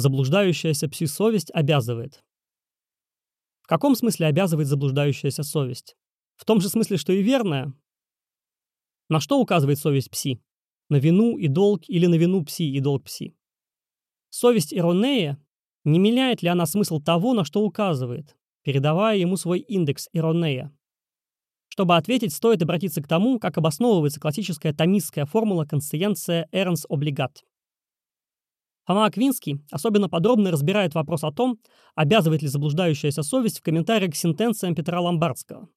Заблуждающаяся пси-совесть обязывает. В каком смысле обязывает заблуждающаяся совесть? В том же смысле, что и верная? На что указывает совесть пси? На вину и долг или на вину пси и долг пси? Совесть Иронея не меняет ли она смысл того, на что указывает, передавая ему свой индекс Иронея? Чтобы ответить, стоит обратиться к тому, как обосновывается классическая томистская формула консциенция Эрнс облигат. Фома Аквинский особенно подробно разбирает вопрос о том, обязывает ли заблуждающаяся совесть в комментариях к сентенциям Петра Ломбардского.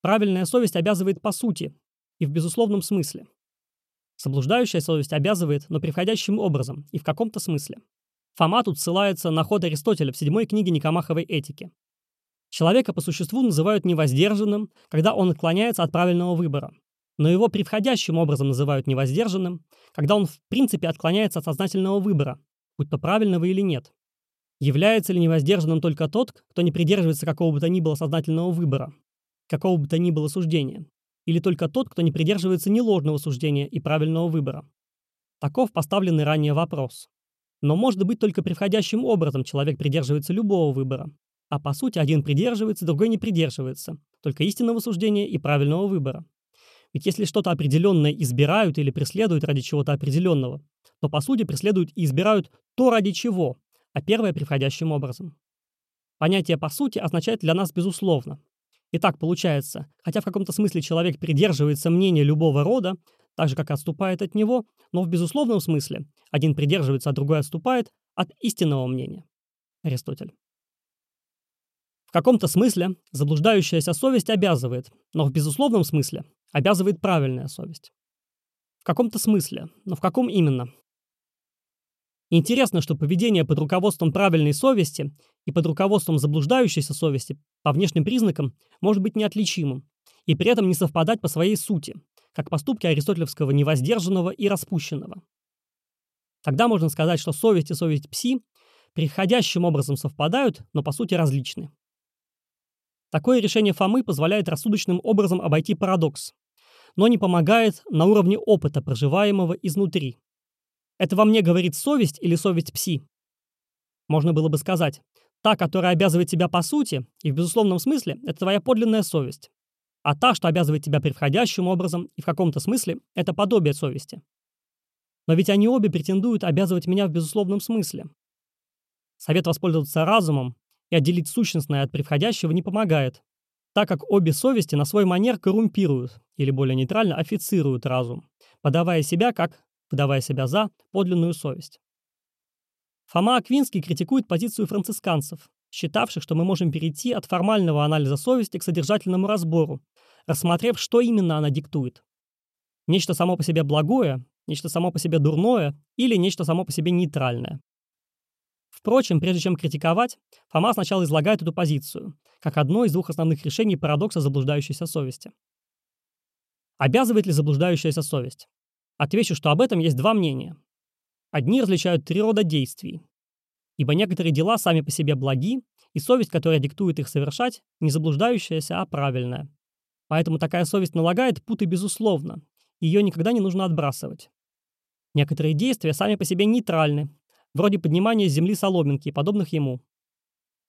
Правильная совесть обязывает по сути и в безусловном смысле. Заблуждающая совесть обязывает, но приходящим образом и в каком-то смысле. Фома тут ссылается на ход Аристотеля в седьмой книге Никомаховой этики. Человека по существу называют невоздержанным, когда он отклоняется от правильного выбора. Но его превходящим образом называют невоздержанным, когда он в принципе отклоняется от сознательного выбора, будь то правильного или нет. Является ли невоздержанным только тот, кто не придерживается какого бы то ни было сознательного выбора, какого бы то ни было суждения, или только тот, кто не придерживается ни ложного суждения и правильного выбора? Таков поставленный ранее вопрос. Но может быть только превходящим образом человек придерживается любого выбора, а по сути один придерживается, другой не придерживается, только истинного суждения и правильного выбора. Ведь если что-то определенное избирают или преследуют ради чего-то определенного, то по сути преследуют и избирают то ради чего, а первое приходящим образом. Понятие «по сути» означает для нас безусловно. И так получается, хотя в каком-то смысле человек придерживается мнения любого рода, так же как отступает от него, но в безусловном смысле один придерживается, а другой отступает от истинного мнения. Аристотель. В каком-то смысле заблуждающаяся совесть обязывает, но в безусловном смысле обязывает правильная совесть. В каком-то смысле, но в каком именно? Интересно, что поведение под руководством правильной совести и под руководством заблуждающейся совести по внешним признакам может быть неотличимым и при этом не совпадать по своей сути, как поступки аристотелевского невоздержанного и распущенного. Тогда можно сказать, что совесть и совесть пси приходящим образом совпадают, но по сути различны. Такое решение Фомы позволяет рассудочным образом обойти парадокс, но не помогает на уровне опыта, проживаемого изнутри. Это во мне говорит совесть или совесть пси? Можно было бы сказать, та, которая обязывает тебя по сути, и в безусловном смысле, это твоя подлинная совесть. А та, что обязывает тебя превходящим образом, и в каком-то смысле, это подобие совести. Но ведь они обе претендуют обязывать меня в безусловном смысле. Совет воспользоваться разумом и отделить сущностное от превходящего не помогает, так как обе совести на свой манер коррумпируют, или более нейтрально официруют разум, подавая себя как, выдавая себя за, подлинную совесть. Фома Аквинский критикует позицию францисканцев, считавших, что мы можем перейти от формального анализа совести к содержательному разбору, рассмотрев, что именно она диктует. Нечто само по себе благое, нечто само по себе дурное или нечто само по себе нейтральное. Впрочем, прежде чем критиковать, Фома сначала излагает эту позицию, как одно из двух основных решений парадокса заблуждающейся совести. Обязывает ли заблуждающаяся совесть? Отвечу, что об этом есть два мнения. Одни различают три рода действий, ибо некоторые дела сами по себе благи, и совесть, которая диктует их совершать, не заблуждающаяся, а правильная. Поэтому такая совесть налагает путы безусловно, ее никогда не нужно отбрасывать. Некоторые действия сами по себе нейтральны, вроде поднимания с земли соломинки и подобных ему.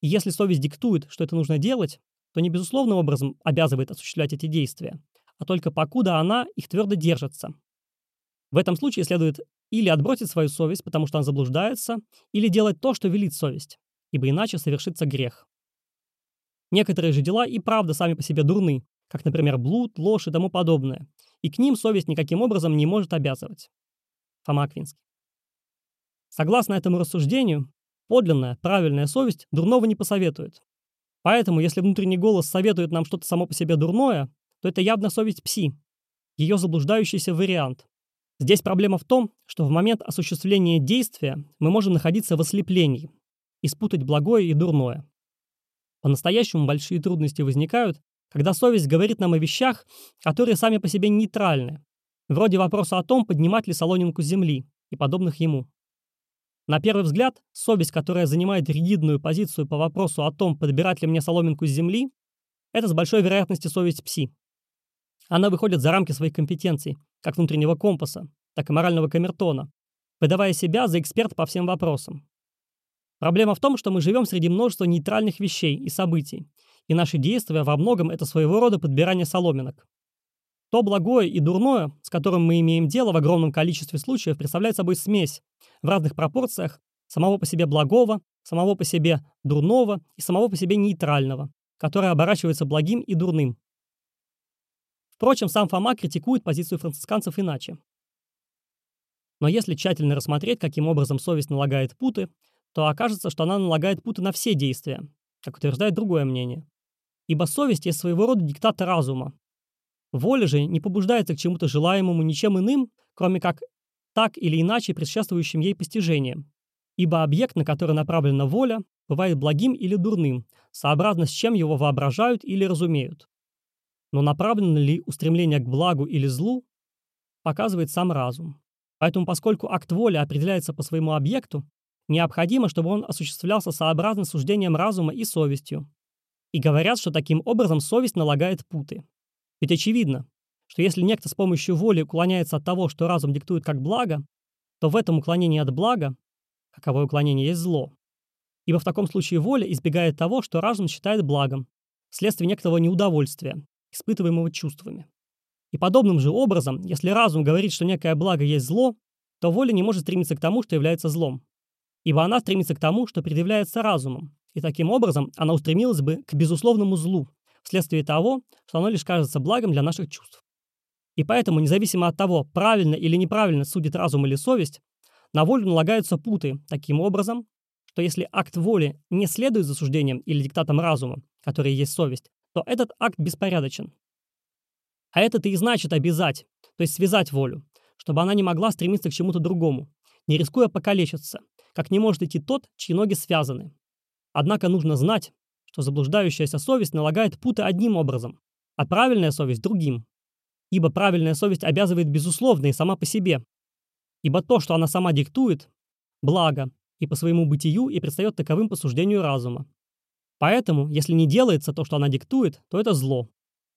И если совесть диктует, что это нужно делать, то не безусловным образом обязывает осуществлять эти действия, а только покуда она их твердо держится. В этом случае следует или отбросить свою совесть, потому что она заблуждается, или делать то, что велит совесть, ибо иначе совершится грех. Некоторые же дела и правда сами по себе дурны, как, например, блуд, ложь и тому подобное, и к ним совесть никаким образом не может обязывать. Фома Аквинский. Согласно этому рассуждению, подлинная, правильная совесть дурного не посоветует. Поэтому, если внутренний голос советует нам что-то само по себе дурное, то это явно совесть пси, ее заблуждающийся вариант. Здесь проблема в том, что в момент осуществления действия мы можем находиться в ослеплении и спутать благое и дурное. По-настоящему большие трудности возникают, когда совесть говорит нам о вещах, которые сами по себе нейтральны, вроде вопроса о том, поднимать ли солонинку земли и подобных ему. На первый взгляд, совесть, которая занимает ригидную позицию по вопросу о том, подбирать ли мне соломинку с земли, это с большой вероятностью совесть пси. Она выходит за рамки своих компетенций, как внутреннего компаса, так и морального камертона, выдавая себя за эксперт по всем вопросам. Проблема в том, что мы живем среди множества нейтральных вещей и событий, и наши действия во многом это своего рода подбирание соломинок. То благое и дурное, с которым мы имеем дело в огромном количестве случаев, представляет собой смесь в разных пропорциях самого по себе благого, самого по себе дурного и самого по себе нейтрального, которое оборачивается благим и дурным. Впрочем, сам Фома критикует позицию францисканцев иначе. Но если тщательно рассмотреть, каким образом совесть налагает путы, то окажется, что она налагает путы на все действия, как утверждает другое мнение. Ибо совесть есть своего рода диктат разума. Воля же не побуждается к чему-то желаемому ничем иным, кроме как так или иначе предшествующим ей постижением. Ибо объект, на который направлена воля, бывает благим или дурным, сообразно с чем его воображают или разумеют. Но направлено ли устремление к благу или злу, показывает сам разум. Поэтому, поскольку акт воли определяется по своему объекту, необходимо, чтобы он осуществлялся сообразно суждением разума и совестью. И говорят, что таким образом совесть налагает путы. Ведь очевидно, что если некто с помощью воли уклоняется от того, что разум диктует как благо, то в этом уклонении от блага, каковое уклонение есть зло, ибо в таком случае воля избегает того, что разум считает благом, вследствие некоторого неудовольствия, испытываемого чувствами. И подобным же образом, если разум говорит, что некое благо есть зло, то воля не может стремиться к тому, что является злом. Ибо она стремится к тому, что предъявляется разумом, и таким образом она устремилась бы к безусловному злу, вследствие того, что оно лишь кажется благом для наших чувств. И поэтому, независимо от того, правильно или неправильно судит разум или совесть, на волю налагаются путы таким образом, что если акт воли не следует засуждениям или диктатам разума, которые есть совесть, то этот акт беспорядочен. А это-то и значит обязать, то есть связать волю, чтобы она не могла стремиться к чему-то другому, не рискуя покалечиться, как не может идти тот, чьи ноги связаны. Однако нужно знать, что заблуждающаяся совесть налагает путы одним образом, а правильная совесть – другим. Ибо правильная совесть обязывает безусловно и сама по себе. Ибо то, что она сама диктует – благо, и по своему бытию и предстает таковым по суждению разума. Поэтому, если не делается то, что она диктует, то это зло.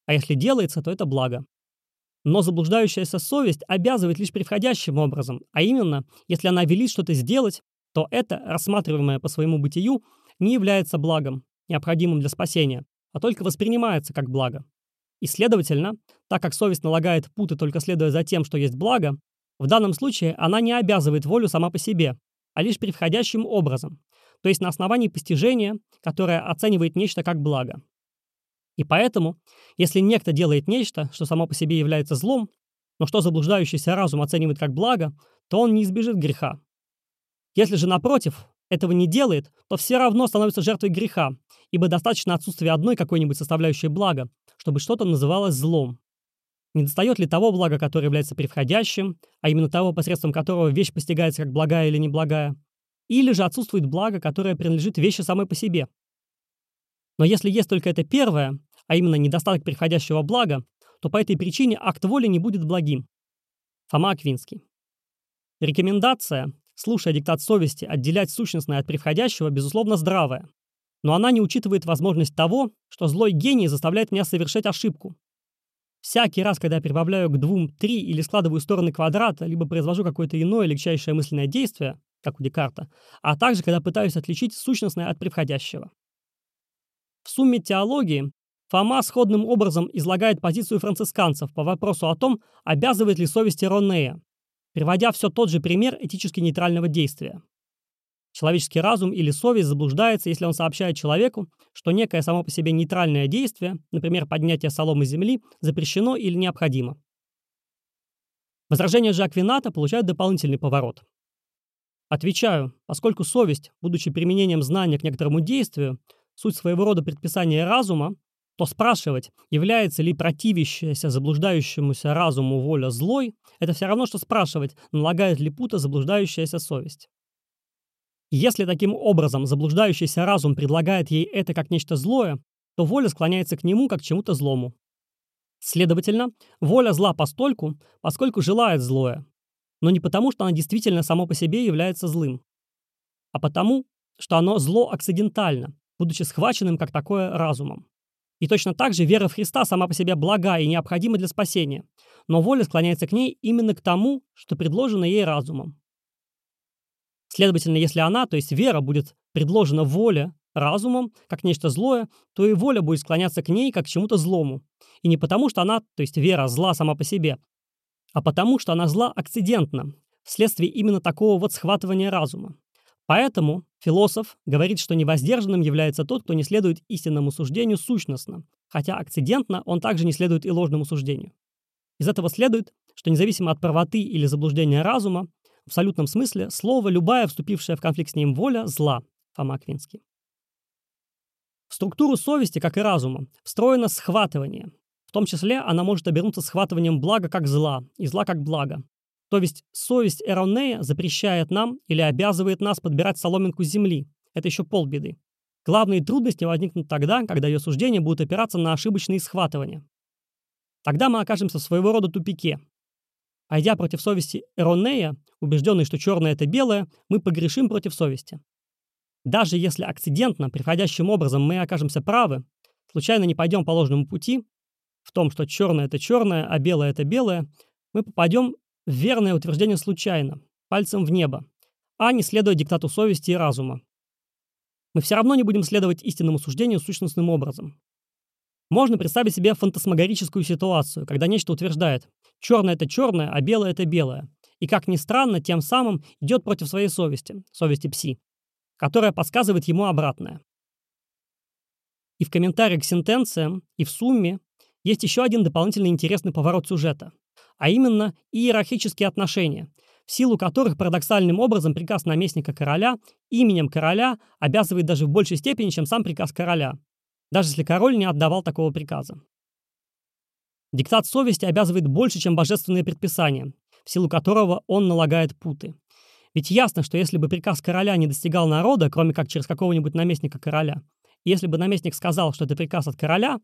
А если делается, то это благо. Но заблуждающаяся совесть обязывает лишь превходящим образом, а именно, если она велит что-то сделать, то это, рассматриваемое по своему бытию, не является благом, необходимым для спасения, а только воспринимается как благо. И следовательно, так как совесть налагает путы только следуя за тем, что есть благо, в данном случае она не обязывает волю сама по себе, а лишь превходящим образом, то есть на основании постижения, которое оценивает нечто как благо. И поэтому, если некто делает нечто, что само по себе является злом, но что заблуждающийся разум оценивает как благо, то он не избежит греха. Если же, напротив, этого не делает, то все равно становится жертвой греха, ибо достаточно отсутствия одной какой-нибудь составляющей блага, чтобы что-то называлось злом. Не достает ли того блага, которое является превходящим, а именно того, посредством которого вещь постигается как благая или неблагая, или же отсутствует благо, которое принадлежит вещи самой по себе. Но если есть только это первое, а именно недостаток приходящего блага, то по этой причине акт воли не будет благим. Фома Аквинский. Рекомендация, слушая диктат совести, отделять сущностное от приходящего, безусловно, здравая. Но она не учитывает возможность того, что злой гений заставляет меня совершать ошибку, Всякий раз, когда я прибавляю к двум три или складываю стороны квадрата, либо произвожу какое-то иное легчайшее мысленное действие, как у Декарта, а также когда пытаюсь отличить сущностное от превходящего. В сумме теологии Фома сходным образом излагает позицию францисканцев по вопросу о том, обязывает ли совесть Иронея, приводя все тот же пример этически нейтрального действия. Человеческий разум или совесть заблуждается, если он сообщает человеку, что некое само по себе нейтральное действие, например, поднятие соломы земли, запрещено или необходимо. Возражение же Аквината получает дополнительный поворот. Отвечаю, поскольку совесть, будучи применением знания к некоторому действию, суть своего рода предписания разума, то спрашивать, является ли противящаяся заблуждающемуся разуму воля злой, это все равно, что спрашивать, налагает ли пута заблуждающаяся совесть. Если таким образом заблуждающийся разум предлагает ей это как нечто злое, то воля склоняется к нему как к чему-то злому. Следовательно, воля зла постольку, поскольку желает злое, но не потому, что она действительно само по себе является злым, а потому, что оно зло акцидентально, будучи схваченным как такое разумом. И точно так же вера в Христа сама по себе блага и необходима для спасения, но воля склоняется к ней именно к тому, что предложено ей разумом. Следовательно, если она, то есть вера, будет предложена воле разумом, как нечто злое, то и воля будет склоняться к ней, как к чему-то злому. И не потому, что она, то есть вера, зла сама по себе, а потому, что она зла акцидентно, вследствие именно такого вот схватывания разума. Поэтому философ говорит, что невоздержанным является тот, кто не следует истинному суждению сущностно, хотя акцидентно он также не следует и ложному суждению. Из этого следует, что независимо от правоты или заблуждения разума, в абсолютном смысле слово «любая, вступившая в конфликт с ним воля» зла, Фома Аквинский. В структуру совести, как и разума, встроено схватывание. В том числе она может обернуться схватыванием блага как зла и зла как блага, то есть совесть Эронея запрещает нам или обязывает нас подбирать соломинку земли. Это еще полбеды. Главные трудности возникнут тогда, когда ее суждения будут опираться на ошибочные схватывания. Тогда мы окажемся в своего рода тупике. Пойдя против совести Эронея, убежденный, что черное – это белое, мы погрешим против совести. Даже если акцидентно, приходящим образом мы окажемся правы, случайно не пойдем по ложному пути, в том, что черное – это черное, а белое – это белое, мы попадем Верное утверждение случайно, пальцем в небо, а не следуя диктату совести и разума. Мы все равно не будем следовать истинному суждению сущностным образом. Можно представить себе фантасмагорическую ситуацию, когда нечто утверждает «черное – это черное, а белое – это белое», и, как ни странно, тем самым идет против своей совести, совести пси, которая подсказывает ему обратное. И в комментариях к сентенциям, и в сумме есть еще один дополнительный интересный поворот сюжета – а именно иерархические отношения, в силу которых парадоксальным образом приказ наместника короля именем короля обязывает даже в большей степени, чем сам приказ короля, даже если король не отдавал такого приказа. Диктат совести обязывает больше, чем божественные предписания, в силу которого он налагает путы. Ведь ясно, что если бы приказ короля не достигал народа, кроме как через какого-нибудь наместника короля, если бы наместник сказал, что это приказ от короля,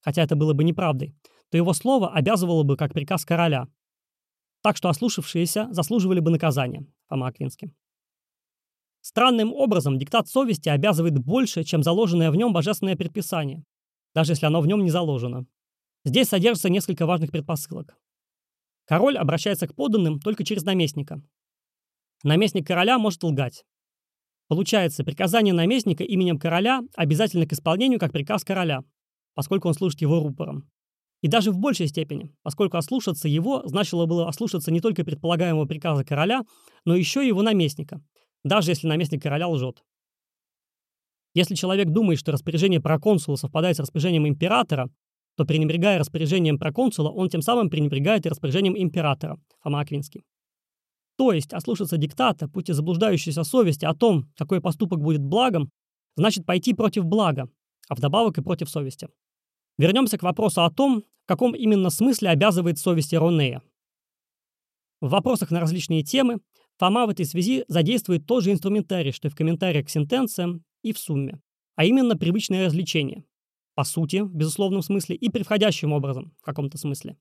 хотя это было бы неправдой, то его слово обязывало бы как приказ короля. Так что ослушавшиеся заслуживали бы наказания, Фома Аквинский. Странным образом диктат совести обязывает больше, чем заложенное в нем божественное предписание, даже если оно в нем не заложено. Здесь содержится несколько важных предпосылок. Король обращается к подданным только через наместника. Наместник короля может лгать. Получается, приказание наместника именем короля обязательно к исполнению как приказ короля, поскольку он служит его рупором. И даже в большей степени, поскольку ослушаться его значило было ослушаться не только предполагаемого приказа короля, но еще и его наместника, даже если наместник короля лжет. Если человек думает, что распоряжение проконсула совпадает с распоряжением императора, то пренебрегая распоряжением проконсула, он тем самым пренебрегает и распоряжением императора, Фома Аквинский. То есть ослушаться диктата, путь и заблуждающейся совести о том, какой поступок будет благом, значит пойти против блага, а вдобавок и против совести. Вернемся к вопросу о том, в каком именно смысле обязывает совесть Иронея. В вопросах на различные темы Фома в этой связи задействует тот же инструментарий, что и в комментариях к сентенциям и в сумме, а именно привычное развлечение. По сути, в безусловном смысле, и превходящим образом, в каком-то смысле.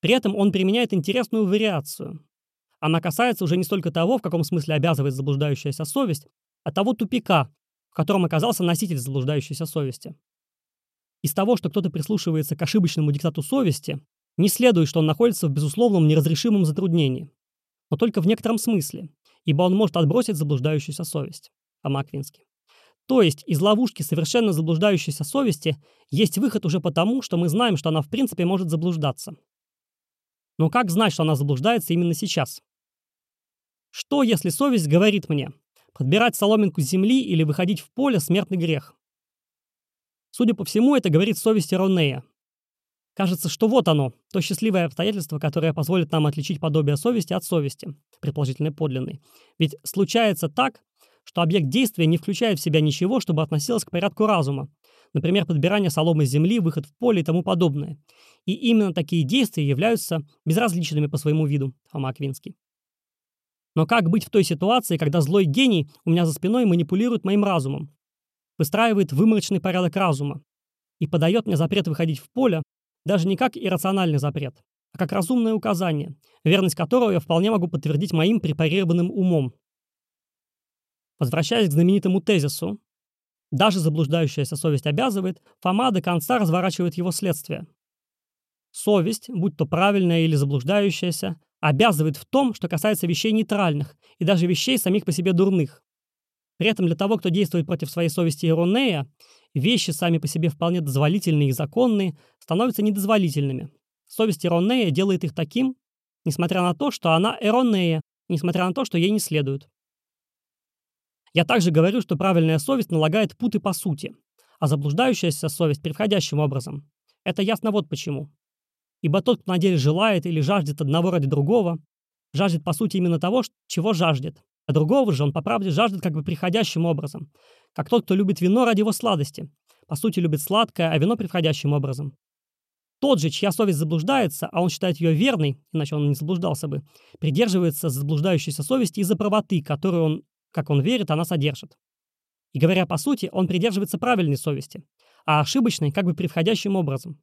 При этом он применяет интересную вариацию. Она касается уже не столько того, в каком смысле обязывает заблуждающаяся совесть, а того тупика, в котором оказался носитель заблуждающейся совести. Из того, что кто-то прислушивается к ошибочному диктату совести, не следует, что он находится в безусловном неразрешимом затруднении. Но только в некотором смысле, ибо он может отбросить заблуждающуюся совесть. Фома Аквинский. То есть из ловушки совершенно заблуждающейся совести есть выход уже потому, что мы знаем, что она в принципе может заблуждаться. Но как знать, что она заблуждается именно сейчас? Что, если совесть говорит мне, подбирать соломинку земли или выходить в поле – смертный грех? Судя по всему, это говорит совесть Ронея. Кажется, что вот оно, то счастливое обстоятельство, которое позволит нам отличить подобие совести от совести, предположительно подлинной. Ведь случается так, что объект действия не включает в себя ничего, чтобы относилось к порядку разума, например, подбирание соломы с земли, выход в поле и тому подобное. И именно такие действия являются безразличными по своему виду, Фома Аквинский. Но как быть в той ситуации, когда злой гений у меня за спиной манипулирует моим разумом, выстраивает выморочный порядок разума и подает мне запрет выходить в поле даже не как иррациональный запрет, а как разумное указание, верность которого я вполне могу подтвердить моим препарированным умом. Возвращаясь к знаменитому тезису, даже заблуждающаяся совесть обязывает, Фома до конца разворачивает его следствие. Совесть, будь то правильная или заблуждающаяся, обязывает в том, что касается вещей нейтральных и даже вещей самих по себе дурных. При этом для того, кто действует против своей совести Иронея, вещи сами по себе вполне дозволительные и законные становятся недозволительными. Совесть Иронея делает их таким, несмотря на то, что она Иронея, несмотря на то, что ей не следует. Я также говорю, что правильная совесть налагает путы по сути, а заблуждающаяся совесть превходящим образом. Это ясно вот почему. Ибо тот, кто на деле желает или жаждет одного ради другого, жаждет по сути именно того, чего жаждет, а другого же он по правде жаждет как бы приходящим образом, как тот, кто любит вино ради его сладости, по сути любит сладкое, а вино приходящим образом. Тот же, чья совесть заблуждается, а он считает ее верной, иначе он не заблуждался бы, придерживается заблуждающейся совести из-за правоты, которую он, как он верит, она содержит. И говоря по сути, он придерживается правильной совести, а ошибочной как бы превходящим образом.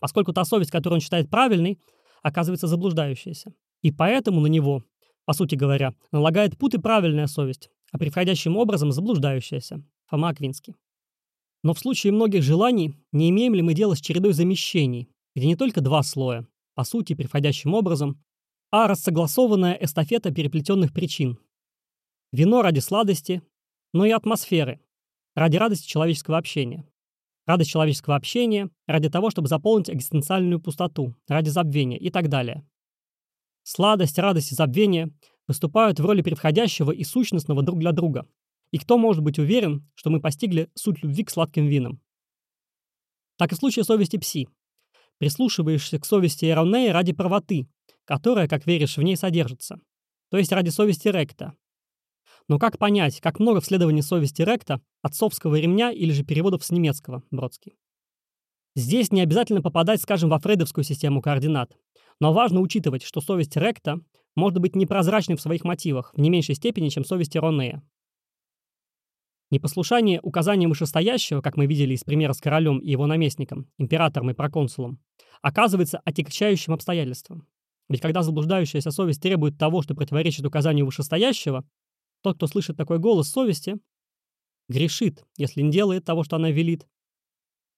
Поскольку та совесть, которую он считает правильной, оказывается заблуждающейся. И поэтому на него по сути говоря, налагает путы правильная совесть, а приходящим образом заблуждающаяся. Фома Аквинский. Но в случае многих желаний не имеем ли мы дело с чередой замещений, где не только два слоя, по сути, приходящим образом, а рассогласованная эстафета переплетенных причин. Вино ради сладости, но и атмосферы, ради радости человеческого общения. Радость человеческого общения ради того, чтобы заполнить экзистенциальную пустоту, ради забвения и так далее. Сладость, радость и забвение выступают в роли превходящего и сущностного друг для друга. И кто может быть уверен, что мы постигли суть любви к сладким винам? Так и в случае совести пси. Прислушиваешься к совести Эронея ради правоты, которая, как веришь, в ней содержится. То есть ради совести Ректа. Но как понять, как много в следовании совести Ректа, отцовского ремня или же переводов с немецкого, Бродский? Здесь не обязательно попадать, скажем, во фрейдовскую систему координат. Но важно учитывать, что совесть Ректа может быть непрозрачной в своих мотивах в не меньшей степени, чем совесть Ронея. Непослушание указаниям вышестоящего, как мы видели из примера с королем и его наместником, императором и проконсулом, оказывается отягчающим обстоятельством. Ведь когда заблуждающаяся совесть требует того, что противоречит указанию вышестоящего, тот, кто слышит такой голос совести, грешит, если не делает того, что она велит,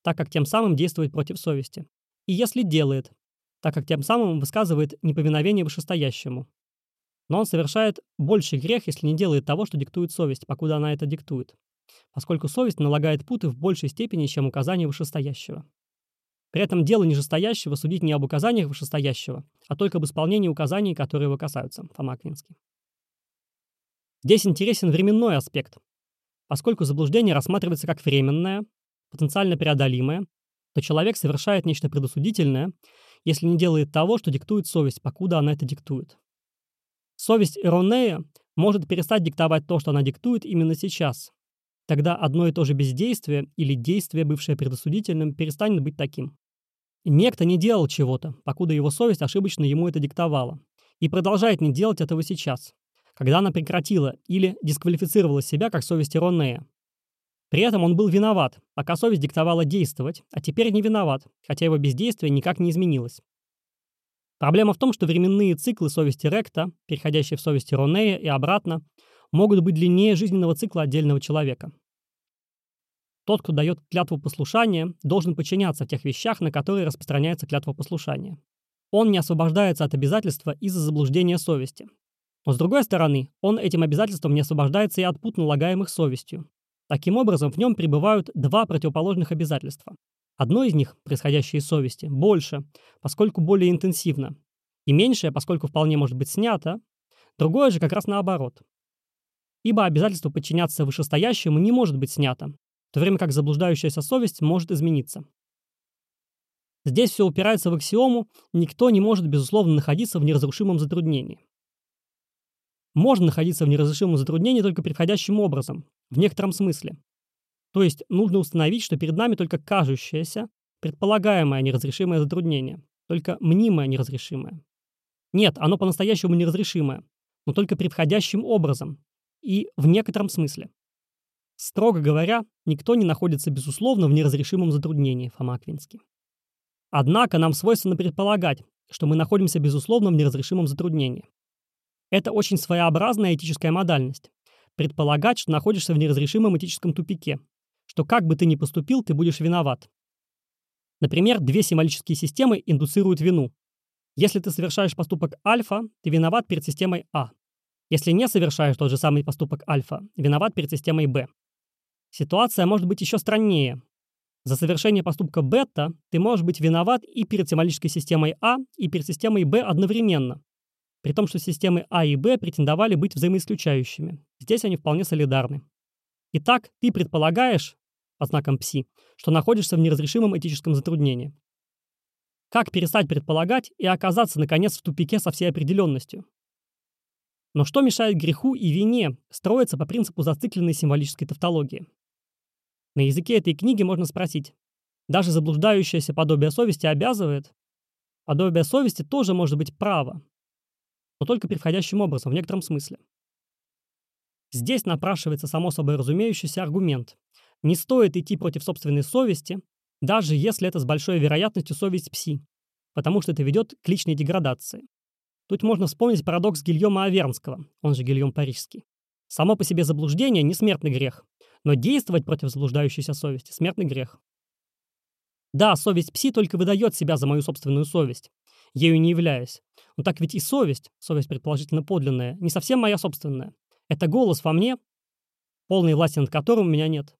так как тем самым действует против совести. И если делает, так как тем самым высказывает неповиновение вышестоящему. Но он совершает больший грех, если не делает того, что диктует совесть, покуда она это диктует, поскольку совесть налагает путы в большей степени, чем указание вышестоящего. При этом дело нижестоящего судить не об указаниях вышестоящего, а только об исполнении указаний, которые его касаются. Фома Аквинский. Здесь интересен временной аспект. Поскольку заблуждение рассматривается как временное, потенциально преодолимое, то человек совершает нечто предосудительное, если не делает того, что диктует совесть, покуда она это диктует. Совесть Иронея может перестать диктовать то, что она диктует именно сейчас. Тогда одно и то же бездействие или действие, бывшее предосудительным, перестанет быть таким. Некто не делал чего-то, покуда его совесть ошибочно ему это диктовала, и продолжает не делать этого сейчас, когда она прекратила или дисквалифицировала себя как совесть Иронея, при этом он был виноват, пока совесть диктовала действовать, а теперь не виноват, хотя его бездействие никак не изменилось. Проблема в том, что временные циклы совести Ректа, переходящие в совести Ронея и обратно, могут быть длиннее жизненного цикла отдельного человека. Тот, кто дает клятву послушания, должен подчиняться в тех вещах, на которые распространяется клятва послушания. Он не освобождается от обязательства из-за заблуждения совести. Но с другой стороны, он этим обязательством не освобождается и от пут, налагаемых совестью, Таким образом, в нем пребывают два противоположных обязательства. Одно из них, происходящее из совести, больше, поскольку более интенсивно, и меньшее, поскольку вполне может быть снято, другое же как раз наоборот. Ибо обязательство подчиняться вышестоящему не может быть снято, в то время как заблуждающаяся совесть может измениться. Здесь все упирается в аксиому «никто не может, безусловно, находиться в неразрушимом затруднении». Можно находиться в неразрешимом затруднении только приходящим образом, в некотором смысле. То есть нужно установить, что перед нами только кажущееся, предполагаемое неразрешимое затруднение, только мнимое неразрешимое. Нет, оно по-настоящему неразрешимое, но только превходящим образом и в некотором смысле. Строго говоря, никто не находится безусловно в неразрешимом затруднении, Фома Аквинский. Однако нам свойственно предполагать, что мы находимся безусловно в неразрешимом затруднении. Это очень своеобразная этическая модальность, предполагать, что находишься в неразрешимом этическом тупике, что как бы ты ни поступил, ты будешь виноват. Например, две символические системы индуцируют вину. Если ты совершаешь поступок альфа, ты виноват перед системой А. Если не совершаешь тот же самый поступок альфа, виноват перед системой Б. Ситуация может быть еще страннее. За совершение поступка бета ты можешь быть виноват и перед символической системой А, и перед системой Б одновременно. При том, что системы А и Б претендовали быть взаимоисключающими. Здесь они вполне солидарны. Итак, ты предполагаешь, под знаком пси, что находишься в неразрешимом этическом затруднении. Как перестать предполагать и оказаться, наконец, в тупике со всей определенностью? Но что мешает греху и вине строиться по принципу зацикленной символической тавтологии? На языке этой книги можно спросить, даже заблуждающееся подобие совести обязывает? Подобие совести тоже может быть право, но только превходящим образом, в некотором смысле. Здесь напрашивается само собой разумеющийся аргумент. Не стоит идти против собственной совести, даже если это с большой вероятностью совесть пси, потому что это ведет к личной деградации. Тут можно вспомнить парадокс Гильома Авернского, он же Гильом Парижский. Само по себе заблуждение – не смертный грех, но действовать против заблуждающейся совести – смертный грех. Да, совесть пси только выдает себя за мою собственную совесть, ею не являясь. Но так ведь и совесть, совесть предположительно подлинная, не совсем моя собственная. Это голос во мне, полной власти над которым у меня нет.